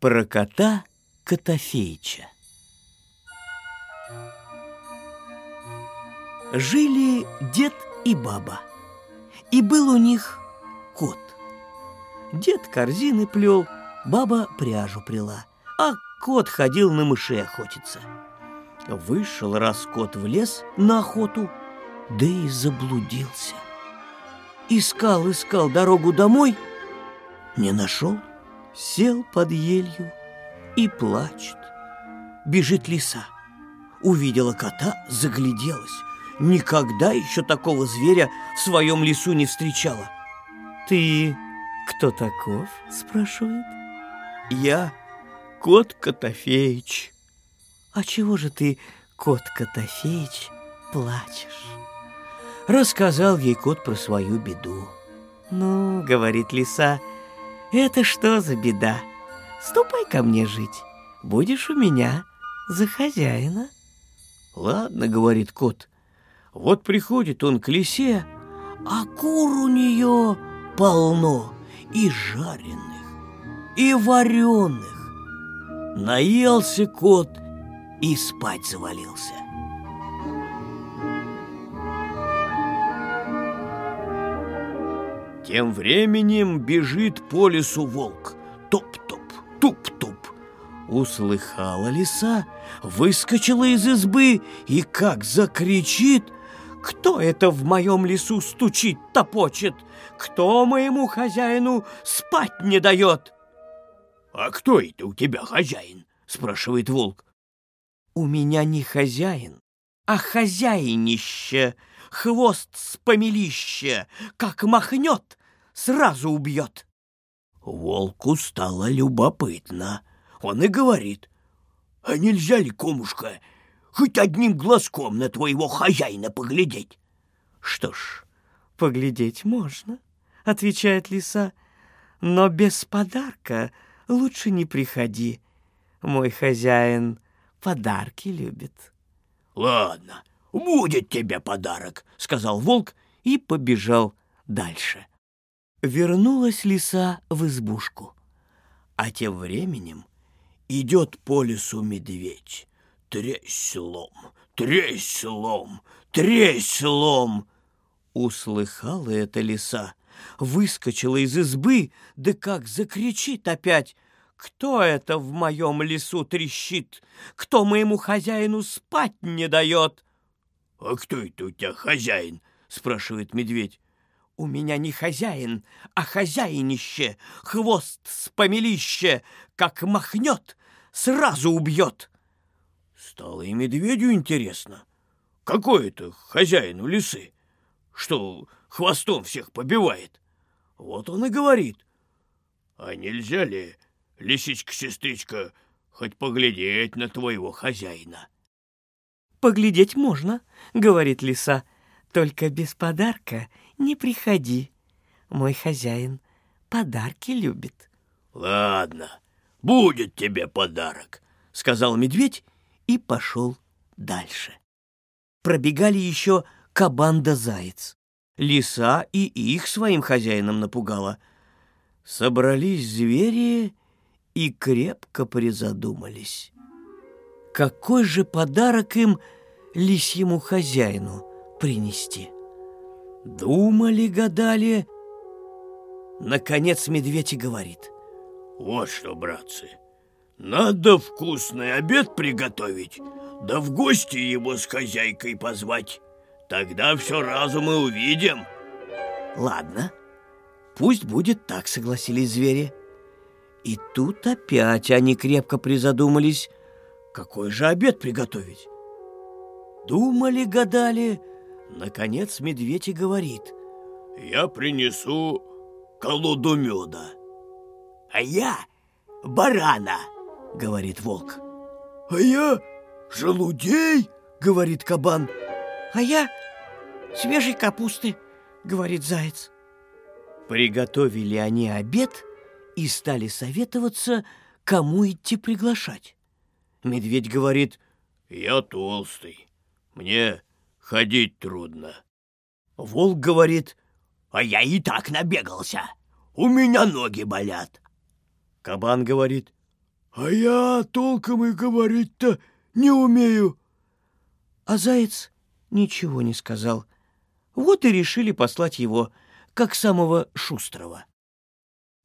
Про кота Котофеича. Жили дед и баба, и был у них кот. Дед корзины плел, баба пряжу прила, а кот ходил на мышей охотиться. Вышел раз кот в лес на охоту, да и заблудился. Искал, искал дорогу домой, не нашел, сел под елью и плачет. Бежит лиса. Увидела кота, загляделась. Никогда еще такого зверя в своем лесу не встречала. «Ты кто таков?» – спрашивает. «Я кот Котофеич». «А чего же ты, кот Котофеич, плачешь?» Рассказал ей кот про свою беду. «Ну, — говорит лиса, — это что за беда? Ступай ко мне жить, будешь у меня за хозяина». «Ладно, — говорит кот, — вот приходит он к лисе, а кур у нее полно и жареных, и вареных. Наелся кот и спать завалился. Тем временем бежит по лесу волк. Туп-туп, туп-туп. Услыхала лиса, выскочила из избы и как закричит «Кто это в моем лесу стучит, топочет? Кто моему хозяину спать не дает?» «А кто это у тебя хозяин?» — спрашивает волк. «У меня не хозяин, а хозяинище, хвост с помелища, как махнет, сразу убьет». Волку стало любопытно. Он и говорит, «А нельзя ли, комушка, хоть одним глазком на твоего хозяина поглядеть?» «Что ж, поглядеть можно», — отвечает лиса, «но без подарка лучше не приходи. Мой хозяин подарки любит». «Ладно, будет тебе подарок», — сказал волк и побежал дальше. Вернулась лиса в избушку, а тем временем идет по лесу медведь. Тресь лом, тресь лом, тресь лом. Услыхала эта лиса, выскочила из избы, да как закричит опять. Кто это в моем лесу трещит? Кто моему хозяину спать не дает? — А кто это у тебя хозяин? — спрашивает медведь. У меня не хозяин, а хозяинище, хвост с помелище, как махнет, сразу убьет. Стало и медведю интересно. Какой это хозяин у лисы? Что хвостом всех побивает? Вот он и говорит. А нельзя ли, лисичка-сестричка, хоть поглядеть на твоего хозяина? Поглядеть можно, говорит лиса, только без подарка не приходи. Мой хозяин подарки любит. Ладно, будет тебе подарок, сказал медведь и пошел дальше. Пробегали еще кабан да заяц. Лиса и их своим хозяинам напугала. Собрались звери и крепко призадумались. Какой же подарок им лисьему хозяину принести? Думали, гадали. Наконец медведь и говорит. Вот что, братцы, надо вкусный обед приготовить, да в гости его с хозяйкой позвать. Тогда все разум и увидим. Ладно, пусть будет так, согласились звери. И тут опять они крепко призадумались, какой же обед приготовить. Думали, гадали, наконец медведь и говорит. Я принесу колоду меда. А я барана, говорит волк. А я желудей, говорит кабан. А я свежей капусты, говорит заяц. Приготовили они обед и стали советоваться, кому идти приглашать. Медведь говорит, я толстый, мне ходить трудно. Волк говорит, а я и так набегался, у меня ноги болят. Кабан говорит, А я толком и говорить-то не умею. А заяц ничего не сказал. Вот и решили послать его, как самого шустрого.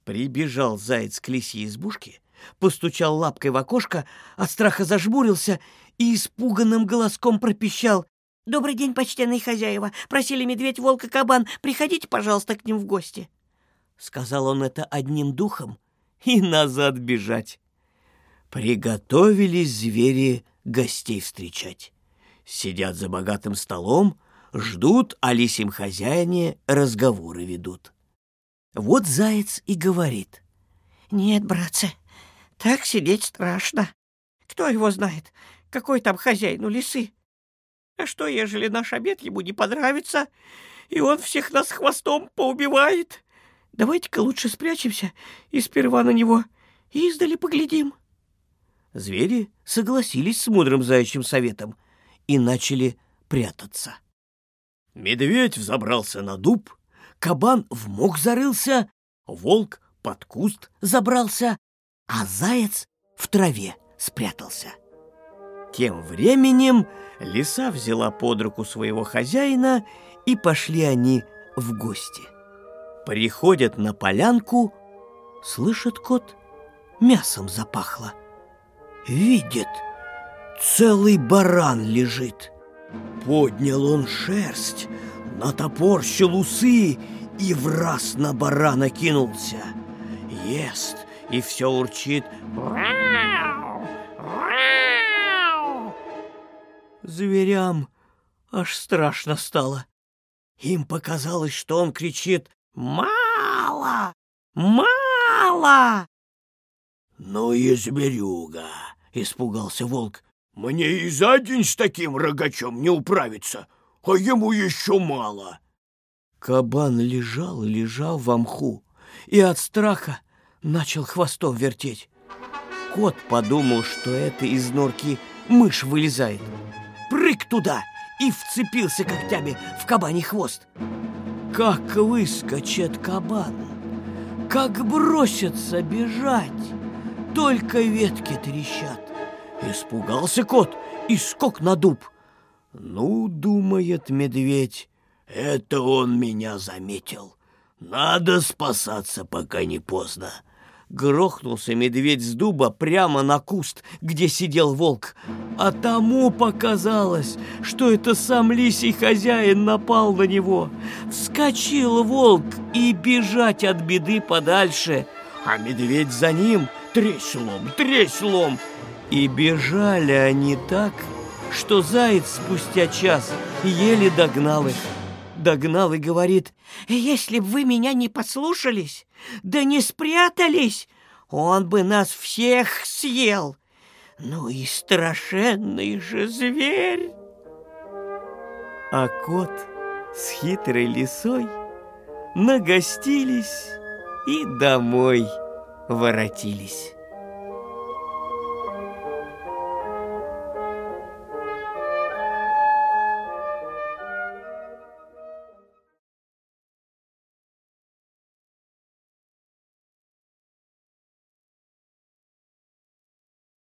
Прибежал заяц к лисьей избушке, постучал лапкой в окошко, от страха зажмурился и испуганным голоском пропищал. «Добрый день, почтенные хозяева! Просили медведь, волк и кабан, приходите, пожалуйста, к ним в гости!» Сказал он это одним духом и назад бежать. Приготовились звери гостей встречать. Сидят за богатым столом, ждут, а лисим хозяине разговоры ведут. Вот заяц и говорит. «Нет, братцы, так сидеть страшно. Кто его знает, какой там хозяин у лисы? А что, ежели наш обед ему не понравится, и он всех нас хвостом поубивает? Давайте-ка лучше спрячемся и сперва на него издали поглядим». Звери согласились с мудрым заячьим советом и начали прятаться. Медведь взобрался на дуб, кабан в мох зарылся, волк под куст забрался, а заяц в траве спрятался. Тем временем лиса взяла под руку своего хозяина, и пошли они в гости. Приходят на полянку, слышит кот, мясом запахло. Видит, целый баран лежит. Поднял он шерсть, натопорщил усы и в раз на барана кинулся. Ест и все урчит. Зверям аж страшно стало. Им показалось, что он кричит «Мало! Мало!» «Ну и зверюга!» — испугался волк. «Мне и за день с таким рогачом не управиться, а ему еще мало!» Кабан лежал лежал в мху, и от страха начал хвостом вертеть. Кот подумал, что это из норки мышь вылезает. Прыг туда и вцепился когтями в кабаний хвост. Как выскочит кабан, как бросится бежать, только ветки трещат. Испугался кот и скок на дуб. Ну, думает медведь, это он меня заметил. Надо спасаться, пока не поздно. Грохнулся медведь с дуба прямо на куст, где сидел волк. А тому показалось, что это сам лисий хозяин напал на него. Вскочил волк и бежать от беды подальше, а медведь за ним тряслом, тряслом. И бежали они так, что заяц спустя час еле догнал их догнал и говорит, «Если б вы меня не послушались, да не спрятались, он бы нас всех съел. Ну и страшенный же зверь!» А кот с хитрой лисой нагостились и домой воротились.